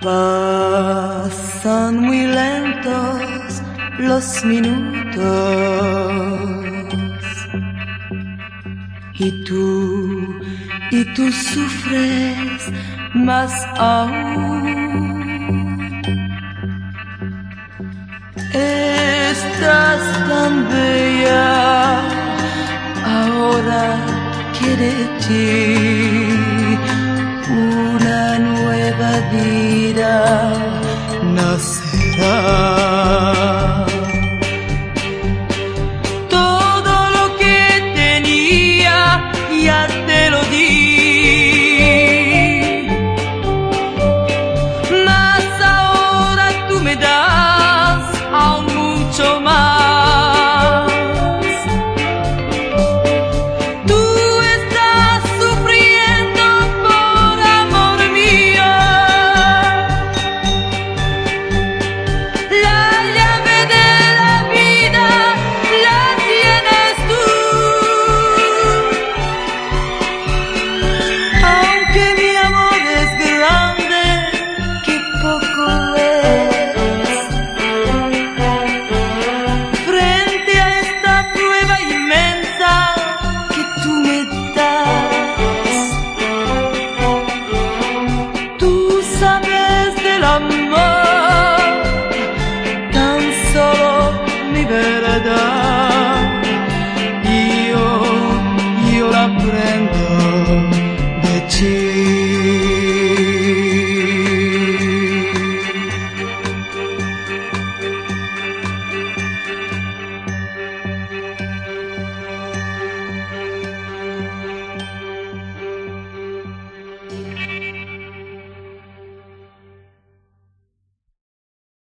Pasan muy lentos los minutos y tú, y tú sufres más aún. Estás tan bella ahora que de ti una nueva vida nacerá. Todo lo que tenía ya libertà. Io, io la prendo, decido.